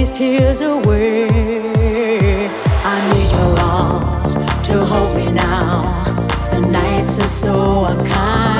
These tears away. I need your arms to hold me now. The nights are so unkind.